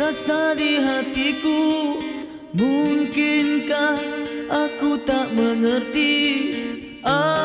rasa di hatiku Mungkinkah aku tak mengerti ah.